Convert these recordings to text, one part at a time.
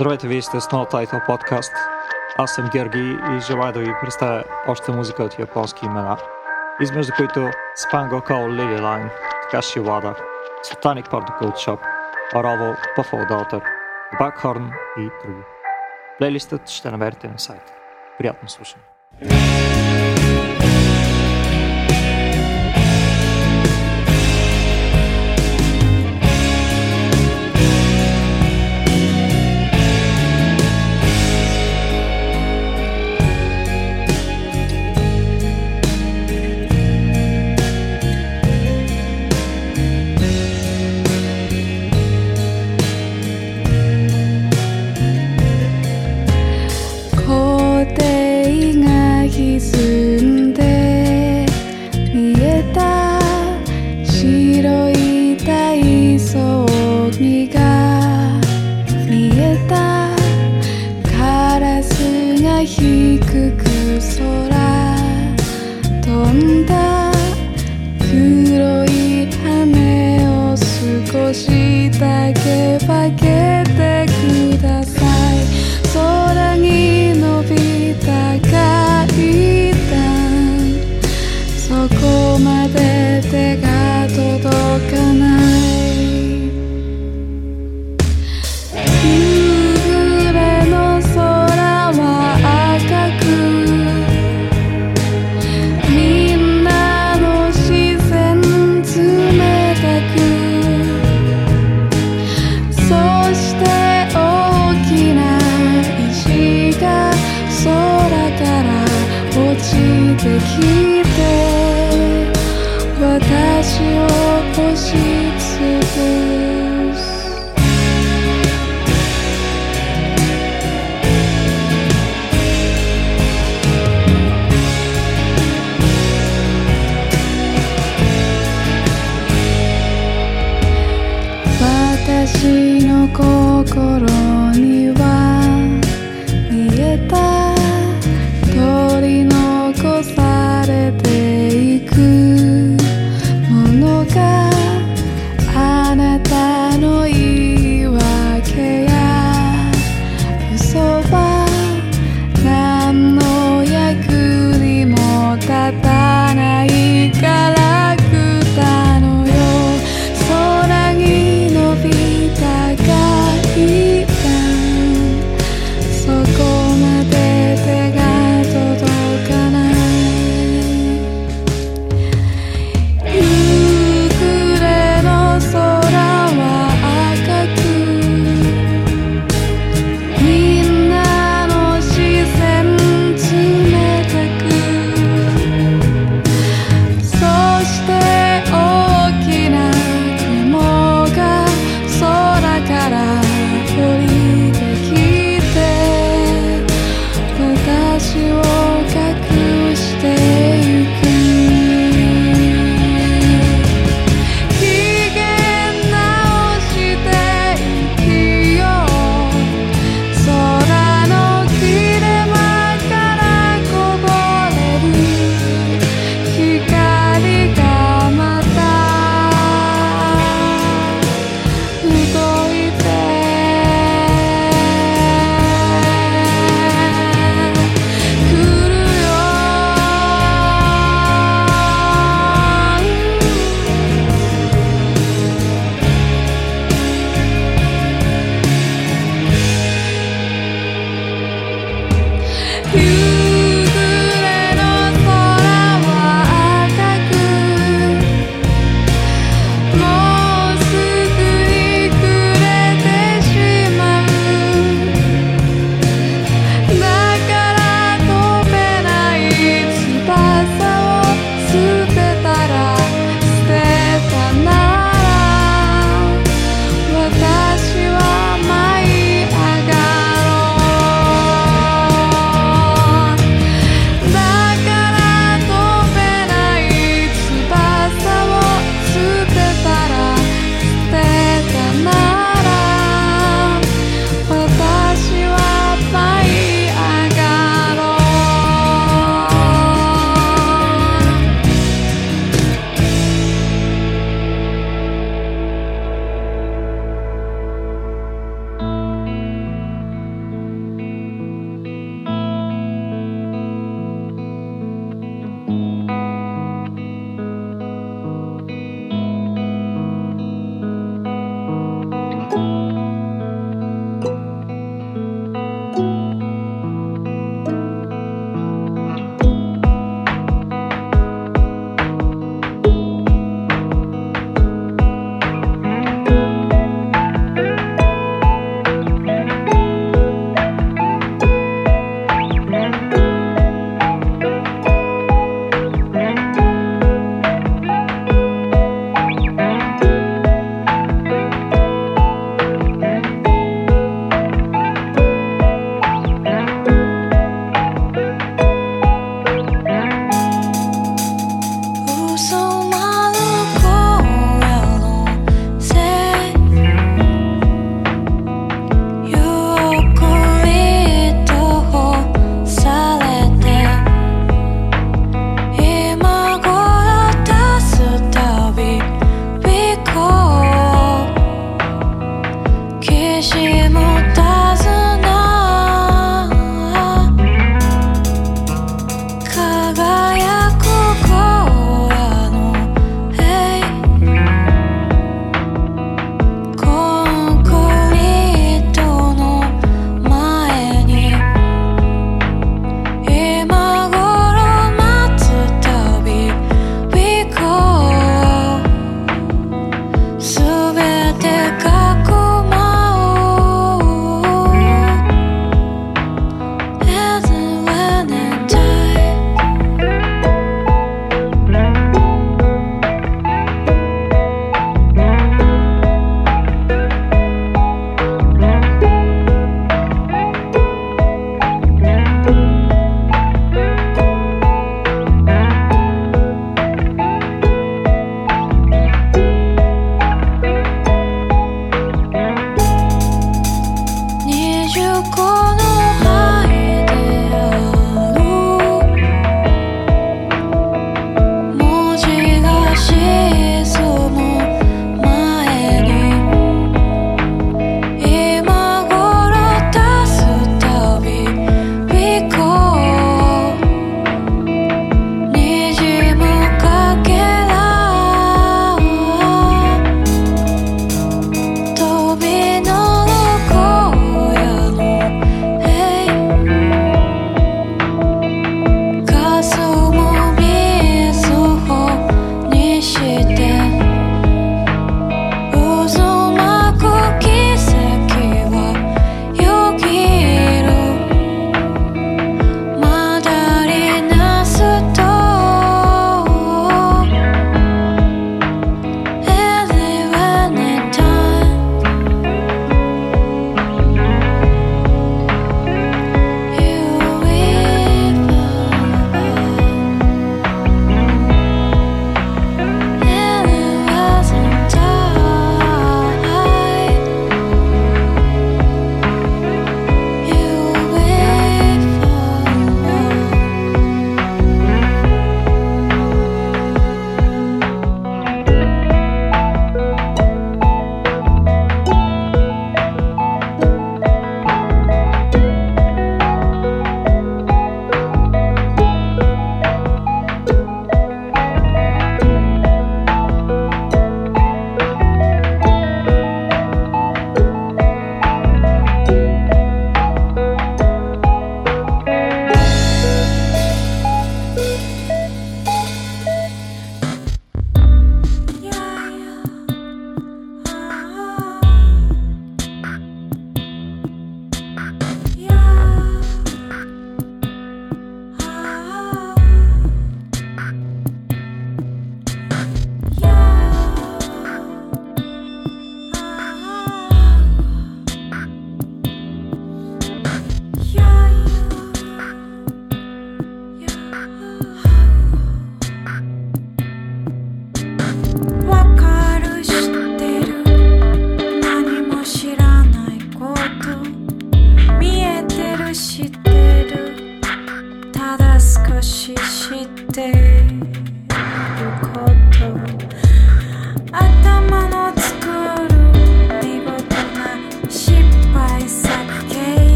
Здравейте, вие сте с No Title Podcast. Аз съм Георги и желая да ви представя още музика от японски имена, измежду които Spango Call Lily Line, Takashi Wada, Satanic Particle Shop, Orovo, Puffle Daughter, Backhorn и други. Плейлистът ще намерите на сайта. Приятно слушане!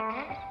Uh-huh.